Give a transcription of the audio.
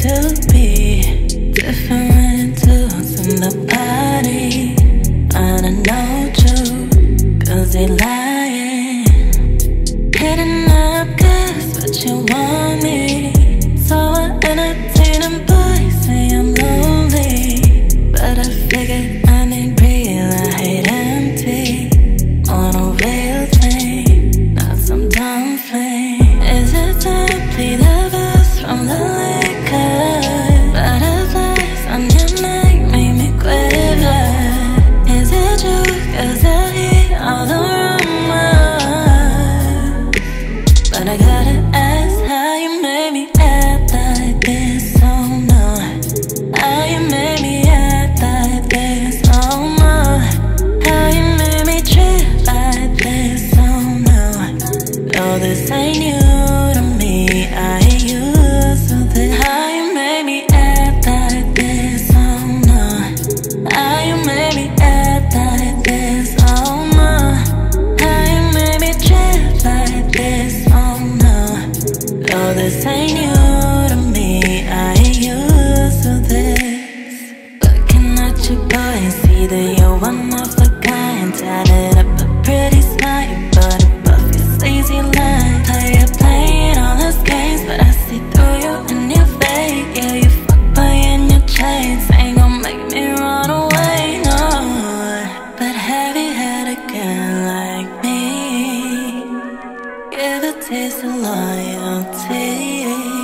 to be different to somebody. I don't know you, cause they lying. Hitting up, cause what you want me. This ain't new to me. I ain't used to this. Looking at you boy and see that you're one of a kind. taste of loyalty.